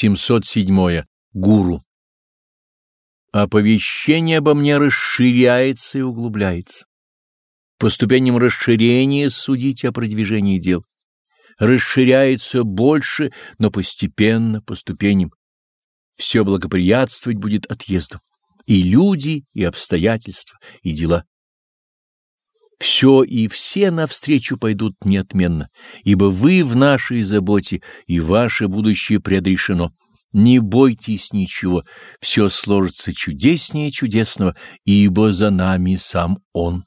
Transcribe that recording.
707. Гуру. Оповещение обо мне расширяется и углубляется. По ступеням расширения судите о продвижении дел. Расширяется больше, но постепенно, по ступеням. Все благоприятствовать будет отъезду. И люди, и обстоятельства, и дела. Все и все навстречу пойдут неотменно, ибо вы в нашей заботе, и ваше будущее предрешено. Не бойтесь ничего, все сложится чудеснее чудесного, ибо за нами сам Он.